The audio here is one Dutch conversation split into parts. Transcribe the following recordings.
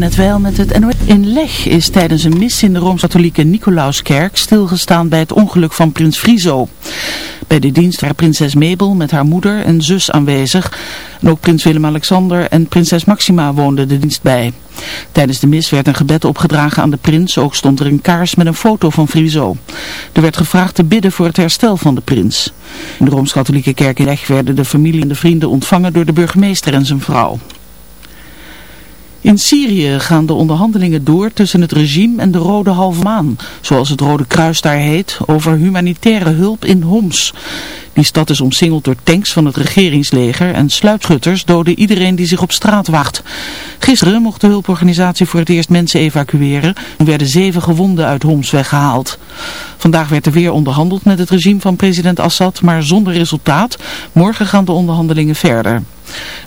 met het. In Leg is tijdens een mis in de Rooms-Katholieke Nicolauskerk stilgestaan bij het ongeluk van prins Friso. Bij de dienst waren prinses Mabel met haar moeder en zus aanwezig. En ook prins Willem-Alexander en prinses Maxima woonden de dienst bij. Tijdens de mis werd een gebed opgedragen aan de prins. Ook stond er een kaars met een foto van Friso. Er werd gevraagd te bidden voor het herstel van de prins. In de Rooms-Katholieke kerk in Leg werden de familie en de vrienden ontvangen door de burgemeester en zijn vrouw. In Syrië gaan de onderhandelingen door tussen het regime en de Rode Halve Maan, zoals het Rode Kruis daar heet, over humanitaire hulp in Homs. Die stad is omsingeld door tanks van het regeringsleger en sluipschutters doden iedereen die zich op straat wacht. Gisteren mocht de hulporganisatie voor het eerst mensen evacueren en werden zeven gewonden uit Homs weggehaald. Vandaag werd er weer onderhandeld met het regime van president Assad, maar zonder resultaat. Morgen gaan de onderhandelingen verder.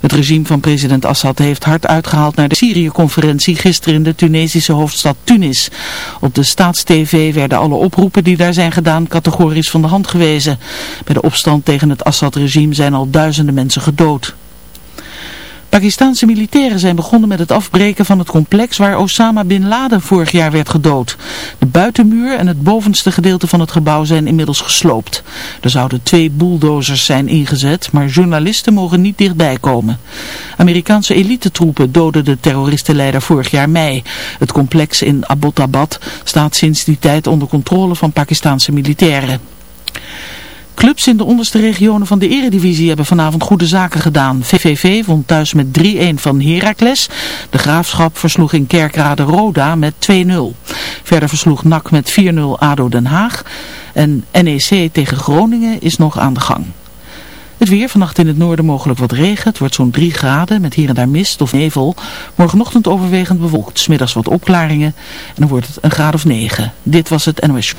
Het regime van president Assad heeft hard uitgehaald naar de Syrië-conferentie gisteren in de Tunesische hoofdstad Tunis. Op de staatstv werden alle oproepen die daar zijn gedaan categorisch van de hand gewezen. Bij de opstand tegen het Assad-regime zijn al duizenden mensen gedood. Pakistanse militairen zijn begonnen met het afbreken van het complex waar Osama Bin Laden vorig jaar werd gedood. De buitenmuur en het bovenste gedeelte van het gebouw zijn inmiddels gesloopt. Er zouden twee bulldozers zijn ingezet, maar journalisten mogen niet dichtbij komen. Amerikaanse elitetroepen doden de terroristenleider vorig jaar mei. Het complex in Abbottabad staat sinds die tijd onder controle van Pakistanse militairen. Clubs in de onderste regionen van de eredivisie hebben vanavond goede zaken gedaan. VVV won thuis met 3-1 van Heracles. De Graafschap versloeg in Kerkrade Roda met 2-0. Verder versloeg NAC met 4-0 ADO Den Haag. En NEC tegen Groningen is nog aan de gang. Het weer, vannacht in het noorden mogelijk wat regen. Het wordt zo'n 3 graden met hier en daar mist of nevel. Morgenochtend overwegend bewolkt. Smiddags wat opklaringen. En dan wordt het een graad of 9. Dit was het NOS.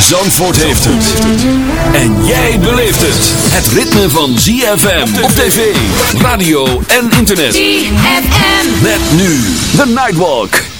Zandvoort heeft het. En jij beleeft het. Het ritme van ZFM op tv, radio en internet. ZFM. Met nu The Nightwalk.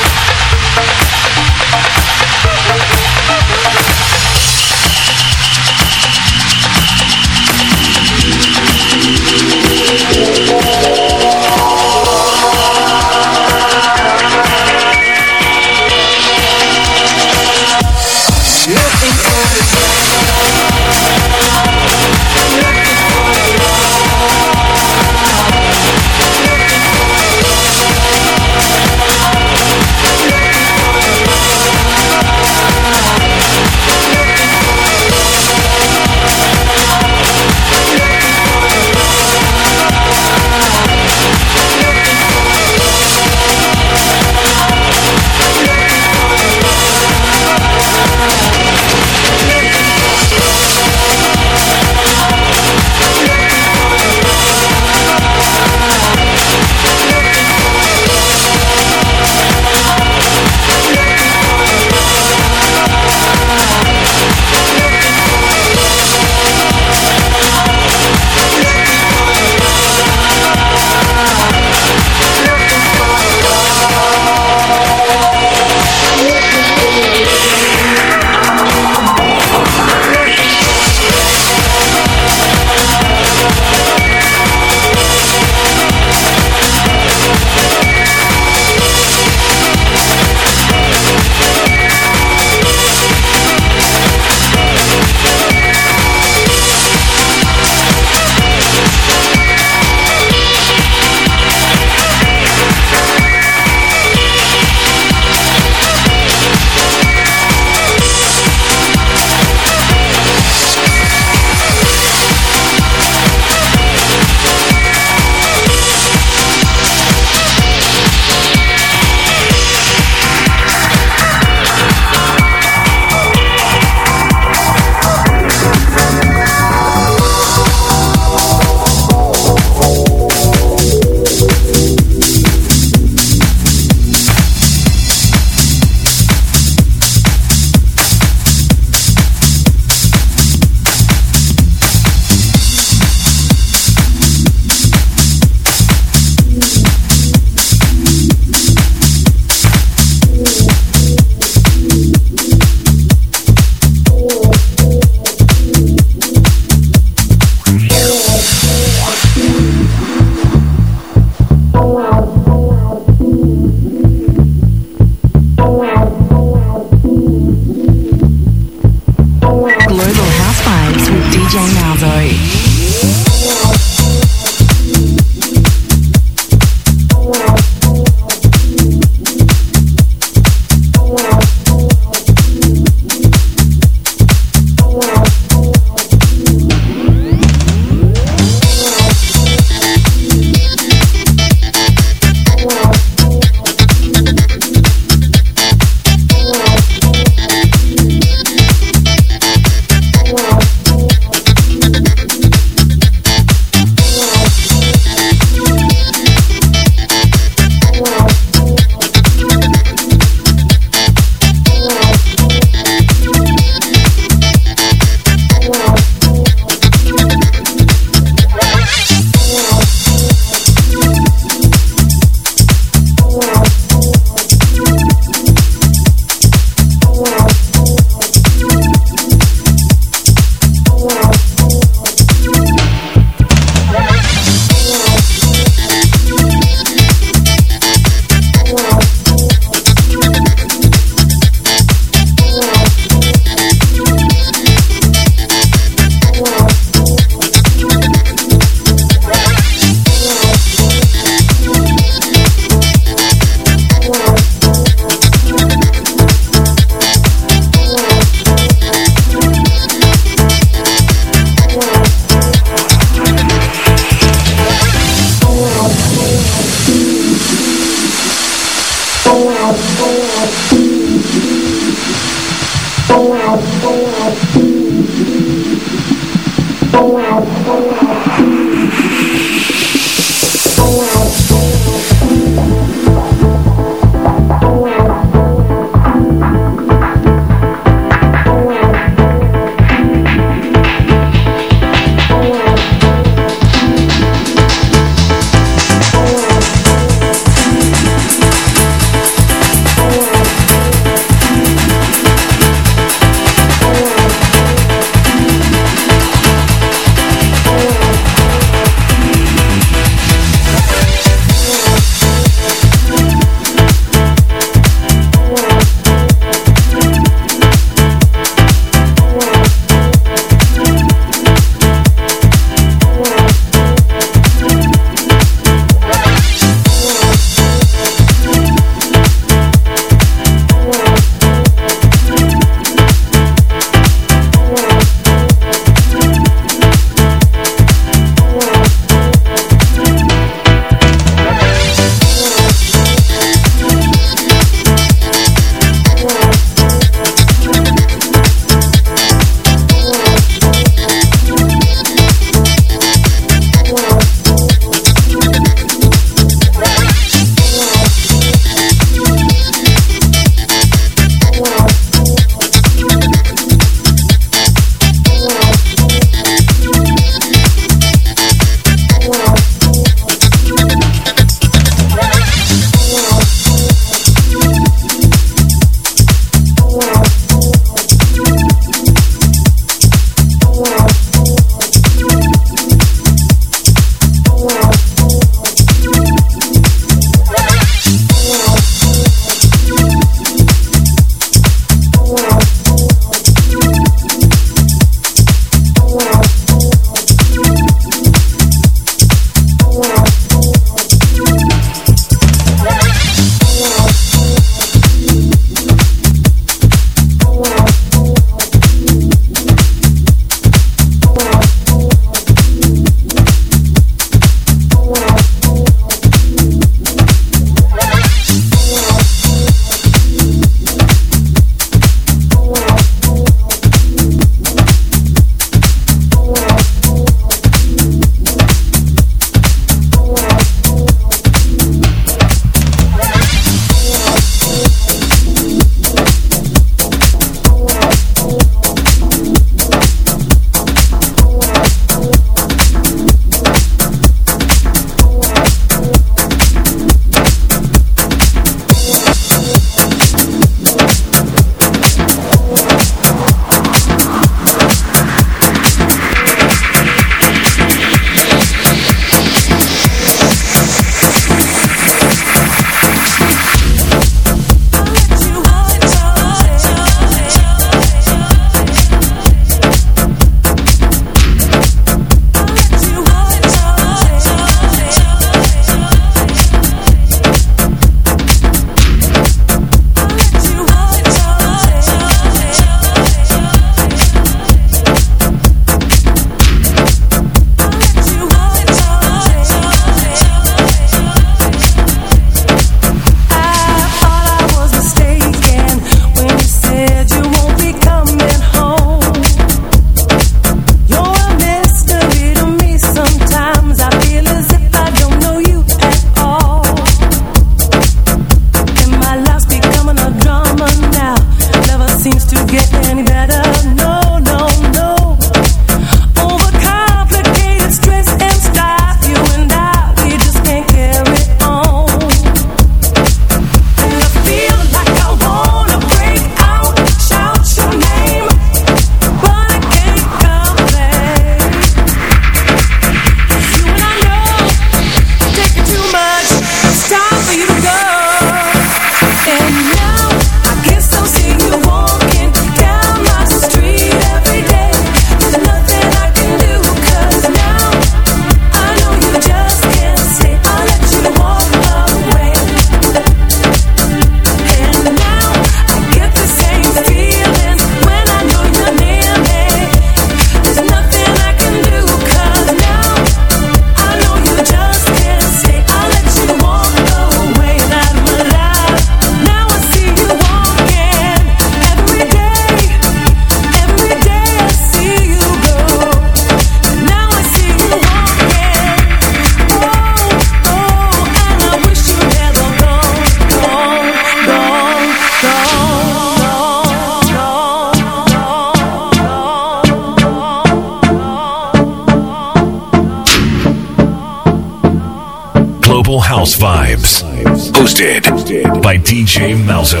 J. Melzo.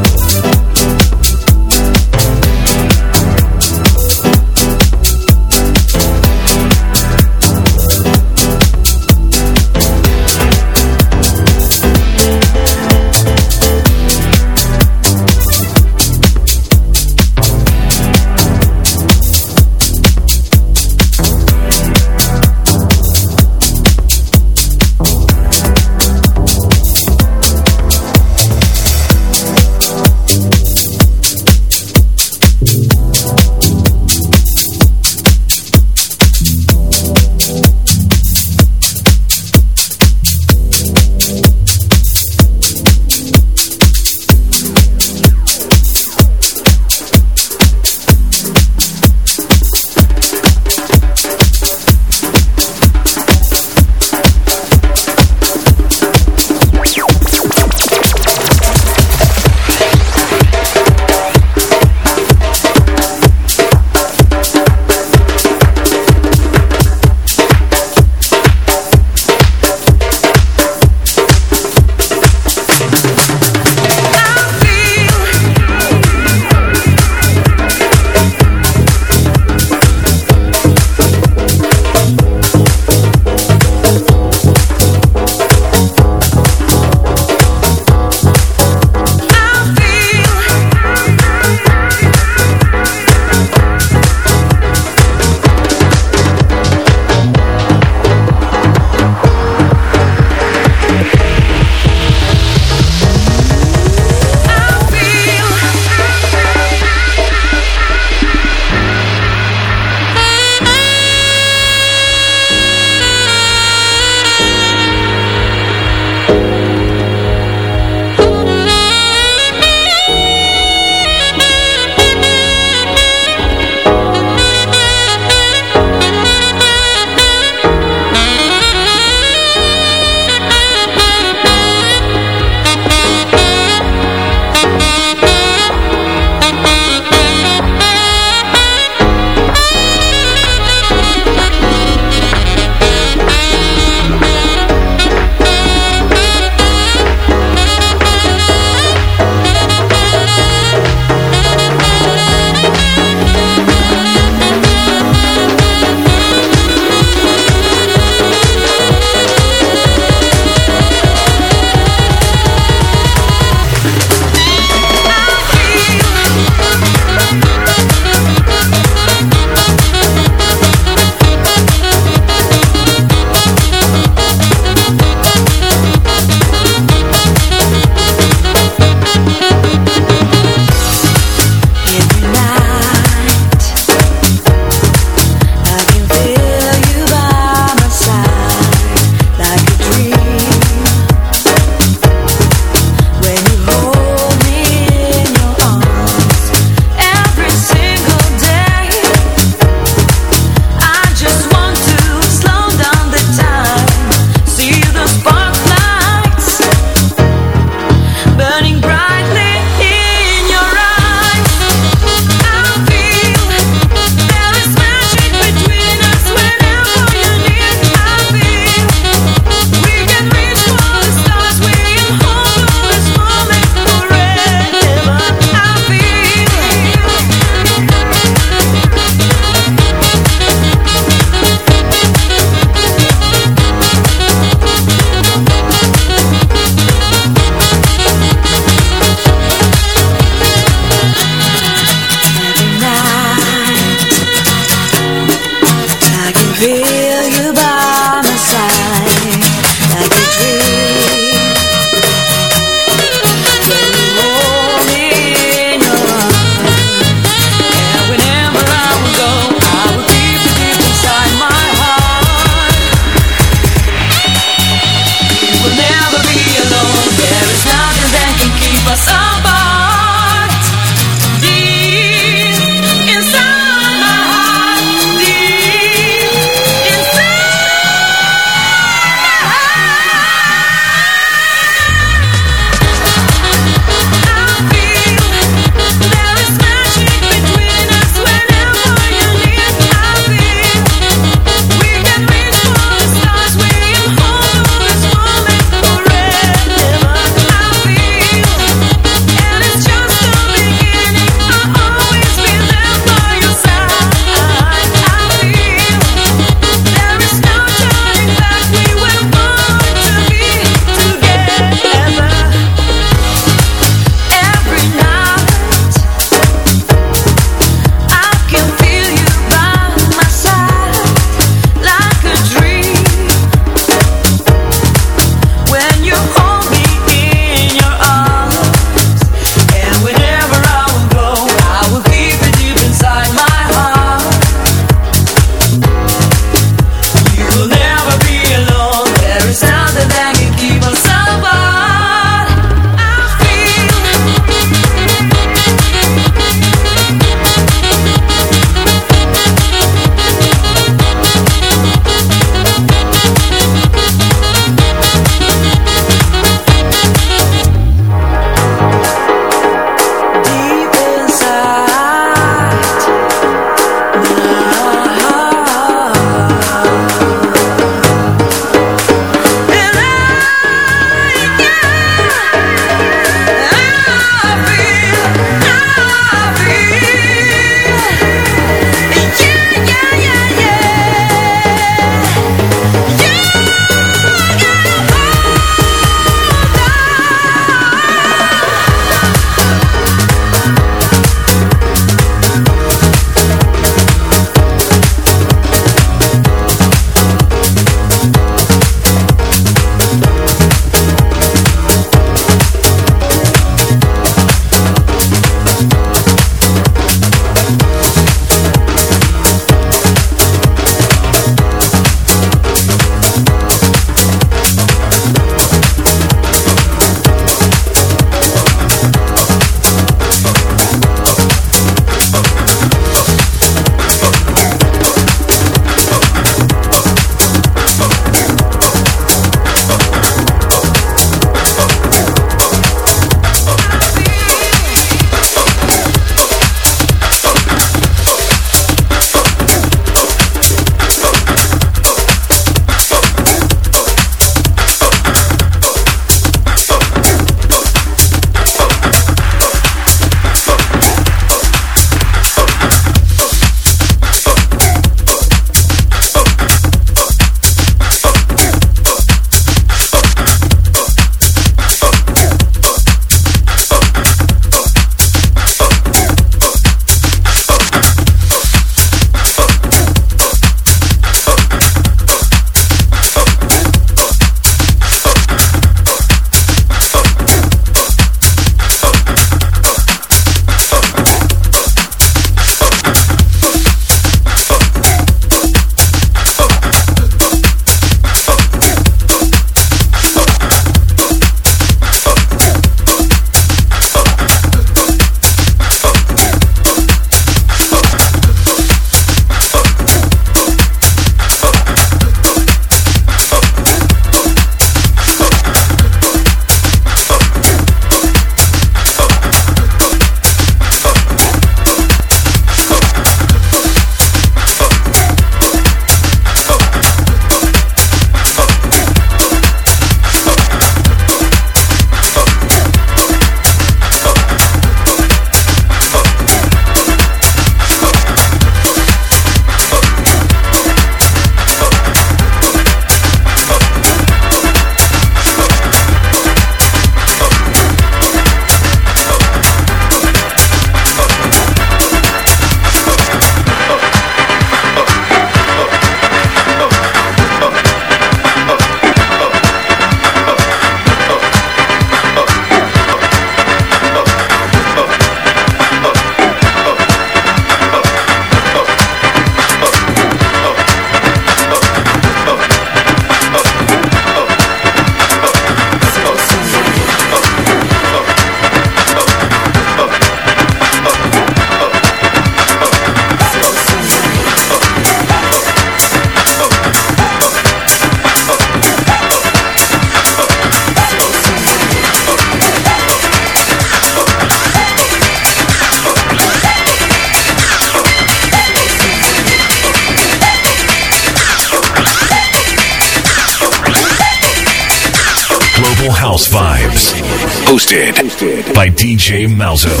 Malzo.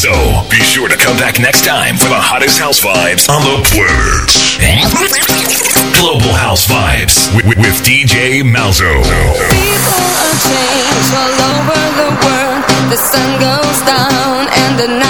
Malzo. Be sure to come back next time for the hottest house vibes on the planet. Global House Vibes with, with DJ Malzo. People are changed all over the world. The sun goes down and the night